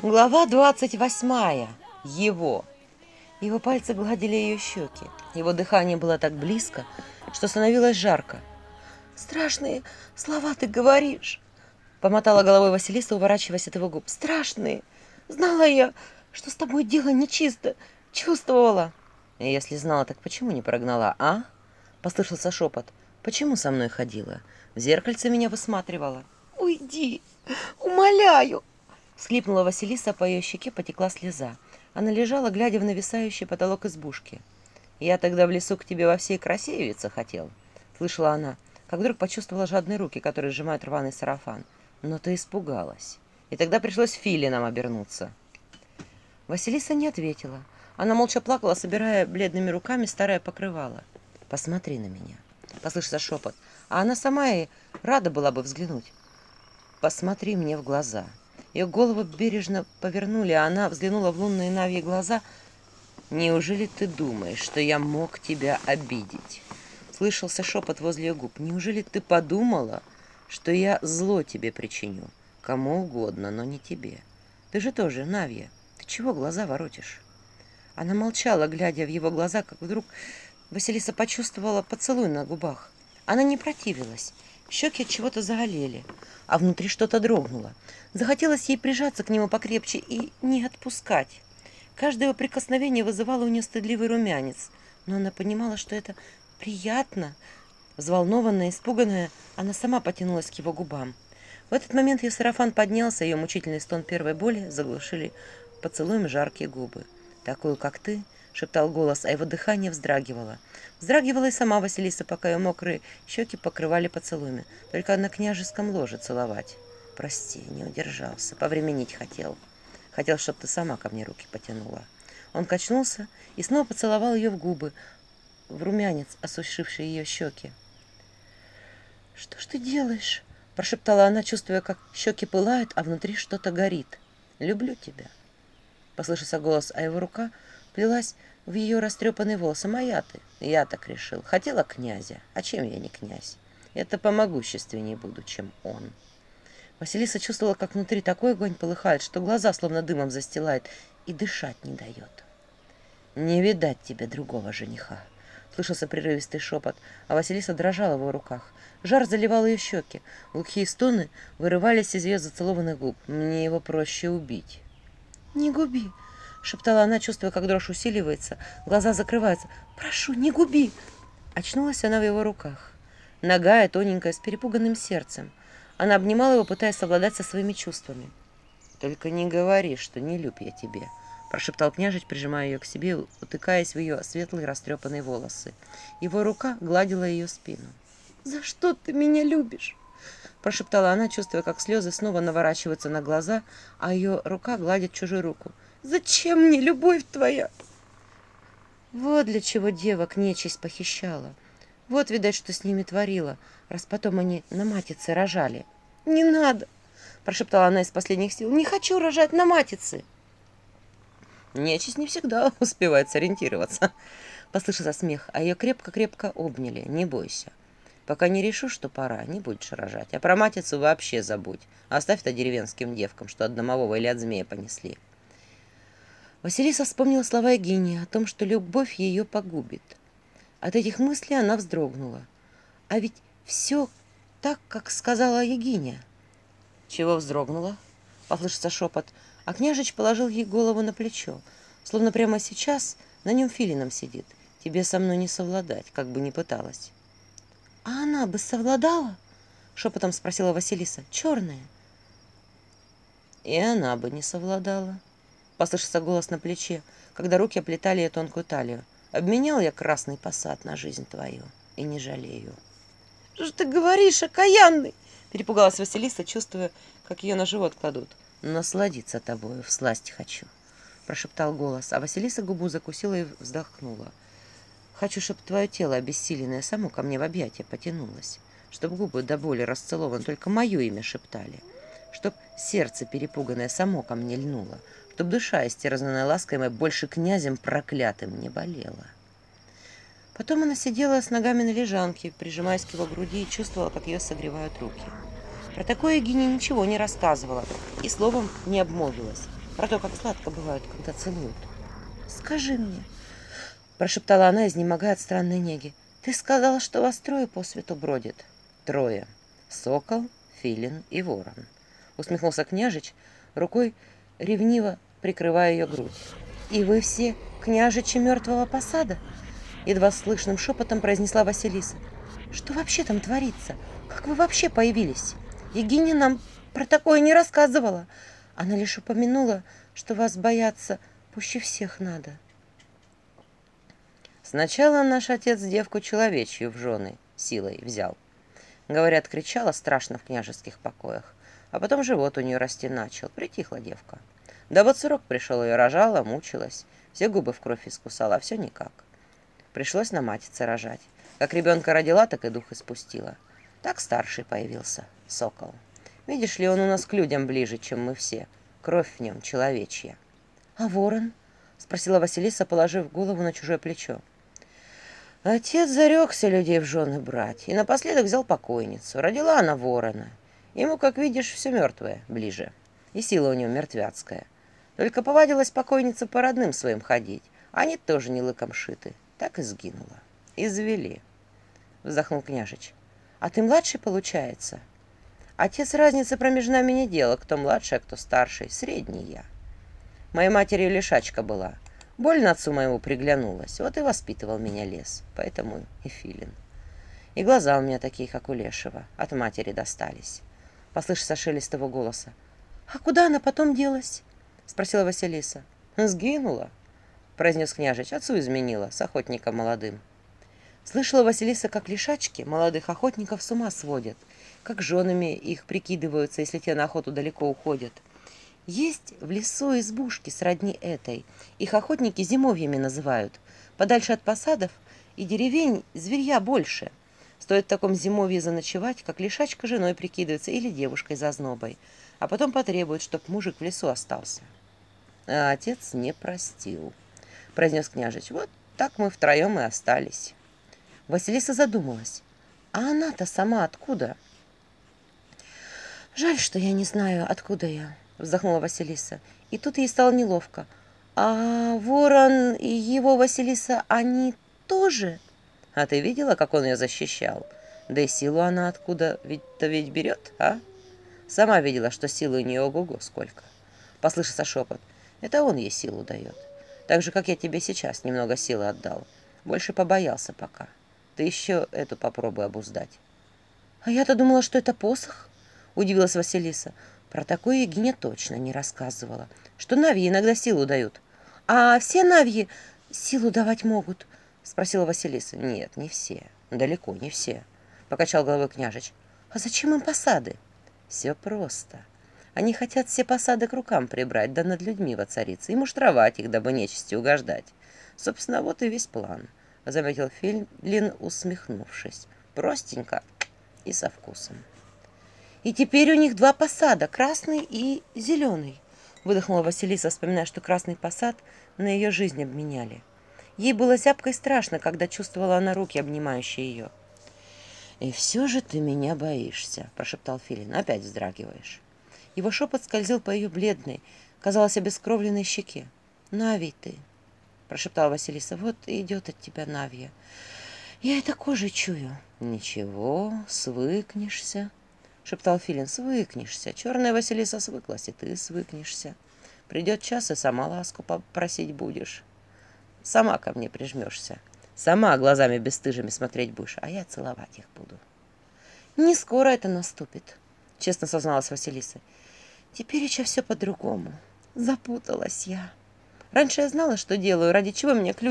Глава двадцать восьмая Его. Его пальцы гладили ее щеки. Его дыхание было так близко, что становилось жарко. «Страшные слова ты говоришь!» Помотала головой Василиса, уворачиваясь от его губ. «Страшные! Знала я, что с тобой дело нечисто! Чувствовала!» «Если знала, так почему не прогнала, а?» Послышался шепот. «Почему со мной ходила? В зеркальце меня высматривала?» «Уйди! Умоляю!» Схлипнула Василиса по ее щеке потекла слеза. Она лежала, глядя в нависающий потолок избушки. «Я тогда в лесу к тебе во всей красе явиться хотел», — слышала она, как вдруг почувствовала жадные руки, которые сжимают рваный сарафан. «Но ты испугалась. И тогда пришлось филином обернуться». Василиса не ответила. Она молча плакала, собирая бледными руками старое покрывало. «Посмотри на меня», — послышался шепот. А она сама и рада была бы взглянуть. «Посмотри мне в глаза», — Ее голову бережно повернули, а она взглянула в лунные навьи глаза. «Неужели ты думаешь, что я мог тебя обидеть?» Слышался шепот возле ее губ. «Неужели ты подумала, что я зло тебе причиню? Кому угодно, но не тебе. Ты же тоже, Навья. Ты чего глаза воротишь?» Она молчала, глядя в его глаза, как вдруг Василиса почувствовала поцелуй на губах. Она не противилась. Щеки от чего-то заголели, а внутри что-то дрогнуло. Захотелось ей прижаться к нему покрепче и не отпускать. Каждое его прикосновение вызывало у нее стыдливый румянец, но она понимала, что это приятно. Взволнованная, испуганная, она сама потянулась к его губам. В этот момент ее сарафан поднялся, ее мучительный стон первой боли заглушили поцелуем жаркие губы. «Такую, как ты, шептал голос, а его дыхание вздрагивало. Вздрагивала и сама Василиса, пока ее мокрые щеки покрывали поцелуями. Только на княжеском ложе целовать. Прости, не удержался, повременить хотел. Хотел, чтобы ты сама ко мне руки потянула. Он качнулся и снова поцеловал ее в губы, в румянец, осушивший ее щеки. «Что ж ты делаешь?» – прошептала она, чувствуя, как щеки пылают, а внутри что-то горит. «Люблю тебя». Послышался голос, а его рука Впилась в ее растрепанный волосы а маяты. Я так решил. Хотела князя. А чем я не князь? Это помогущественнее буду, чем он. Василиса чувствовала, как внутри такой огонь полыхает, что глаза словно дымом застилает и дышать не дает. «Не видать тебе другого жениха!» Слышался прерывистый шепот, а Василиса дрожала в его руках. Жар заливал ее щеки. Глухие стоны вырывались из ее зацелованных губ. «Мне его проще убить». «Не губи!» шептала она, чувствуя, как дрожь усиливается, глаза закрываются. «Прошу, не губи!» Очнулась она в его руках. Ногая, тоненькая, с перепуганным сердцем. Она обнимала его, пытаясь совладать со своими чувствами. «Только не говори, что не люб я тебе», — прошептал княжич, прижимая ее к себе, утыкаясь в ее прошептала она, чувствуя, как слезы снова наворачиваются на глаза, а ее рука гладит чужую руку. «Зачем мне любовь твоя?» Вот для чего девок нечисть похищала. Вот, видать, что с ними творила, раз потом они на матице рожали. «Не надо!» – прошептала она из последних сил. «Не хочу рожать на матице!» Нечисть не всегда успевает сориентироваться. Послышался смех, а ее крепко-крепко обняли. «Не бойся!» Пока не решу, что пора, не будешь рожать. А про матицу вообще забудь. Оставь это деревенским девкам, что от домового или от змея понесли. Василиса вспомнила слова Евгения о том, что любовь ее погубит. От этих мыслей она вздрогнула. А ведь все так, как сказала Евгения. Чего вздрогнула? Послышался шепот, а княжич положил ей голову на плечо, словно прямо сейчас на нем филином сидит. Тебе со мной А она бы совладала?» — шепотом спросила Василиса. «Черная». «И она бы не совладала», — послышался голос на плече, когда руки оплетали ее тонкую талию. «Обменял я красный посад на жизнь твою и не жалею». «Что ж ты говоришь, окаянный?» — перепугалась Василиса, чувствуя, как ее на живот кладут. «Насладиться тобою, в всласть хочу», — прошептал голос, а Василиса губу закусила и вздохнула. Хочу, чтобы твое тело, обессиленное, само ко мне в объятия потянулось, чтобы губы до боли расцелованы только мое имя шептали, чтоб сердце перепуганное само ко мне льнуло, чтоб душа, истерзанная ласкаемой, больше князем проклятым не болела. Потом она сидела с ногами на лежанке, прижимаясь к его груди, и чувствовала, как ее согревают руки. Про такое Гиня ничего не рассказывала и словом не обмолвилась. Про то, как сладко бывает, когда целуют. «Скажи мне», – прошептала она, изнемогая от странной неги, «ты сказала, что вас трое по свету бродит?» «Трое. Сокол, филин и ворон», – усмехнулся княжич, рукой ревниво прикрывая ее грудь. «И вы все княжичи мертвого посада?» Едва слышным шепотом произнесла Василиса. «Что вообще Сначала наш отец девку человечью в жены силой взял. Говорят, кричала страшно в княжеских покоях, а потом живот у нее расти начал. Притихла девка. Да вот срок пришел, ее рожала, мучилась, все губы в кровь искусала, а все никак. Пришлось на матице рожать. Как ребенка родила, так и дух испустила. Так старший появился, сокол. Видишь ли, он у нас к людям ближе, чем мы все. Кровь в нем человечья. «А ворон?» — спросила Василиса, положив голову на чужое плечо. Отец зарекся людей в жены брать и напоследок взял покойницу. Родила она ворона. Ему, как видишь, все мертвое ближе. И сила у него мертвяцкая. Только повадилась покойница по родным своим ходить. Они тоже не лыком шиты. Так и сгинула. Извели. Вздохнул княжич. А ты младший, получается? Отец разницы промеж нами не делал, кто младший, а кто старший. Средний я. Моей матери лишачка была. Больно отцу моему приглянулась. Вот и воспитывал меня лес. Поэтому и филин. И глаза у меня такие, как у лешего. От матери достались. Послышался шелест его голоса. «А куда она потом делась?» — спросила Василиса. «Сгинула», произнес княжич. Отцу изменила, с охотником молодым. Слышала Василиса, как лишачки молодых охотников с ума сводят, как женами их прикидываются, если те на охоту далеко уходят. Есть в лесу избушки сродни этой. Их охотники зимовьями называют. Подальше от посадов и деревень зверья больше. Стоит в таком зимовье заночевать, как лишачка женой прикидывается или девушкой за знобой, а потом потребует, чтоб мужик в лесу остался. А отец не простил, произнес княжич. Вот так мы втроем и остались. Василиса задумалась. А она-то сама откуда? Жаль, что я не знаю, откуда я вздохнула Василиса. И тут ей стало неловко. «А ворон и его, Василиса, они тоже?» «А ты видела, как он ее защищал? Да и силу она откуда ведь-то ведь берет, а?» «Сама видела, что силы у нее ого-го сколько!» Послышался шепот. «Это он ей силу дает. Так же, как я тебе сейчас немного силы отдал. Больше побоялся пока. Ты еще эту попробуй обуздать». «А я-то думала, что это посох?» Удивилась Василиса. Про такое Гиня точно не рассказывала. Что Навьи иногда силу дают. А все Навьи силу давать могут? Спросила Василиса. Нет, не все. Далеко не все. Покачал головой княжич. А зачем им посады? Все просто. Они хотят все посады к рукам прибрать, да над людьми воцариться, и муштровать их, дабы нечисти угождать. Собственно, вот и весь план, — заметил Филин, усмехнувшись. Простенько и со вкусом.«И теперь у них два посада, красный и зеленый», — выдохнула Василиса, вспоминая, что красный посад на ее жизнь обменяли. Ей было зябко и страшно, когда чувствовала она руки, обнимающие ее. «И все же ты меня боишься», — прошептал Филин. «Опять вздрагиваешь». Его шепот скользил по ее бледной, казалось, обескровленной щеке. «Нави ты!» — прошептала Василиса. «Вот идет от тебя Навья. Я это кожей чую». «Ничего, свыкнешься», — шептал Филин. «Свыкнешься. Черная Василиса свыклась, и ты свыкнешься. Придет час, и сама ласку попросить будешь. Сама ко мне прижмешься. Сама глазами бесстыжими смотреть будешь, а я целовать их буду». «Не скоро это наступит», — честно созналась Василиса. Теперь еще все по-другому. Запуталась я. Раньше я знала, что делаю, ради чего меня к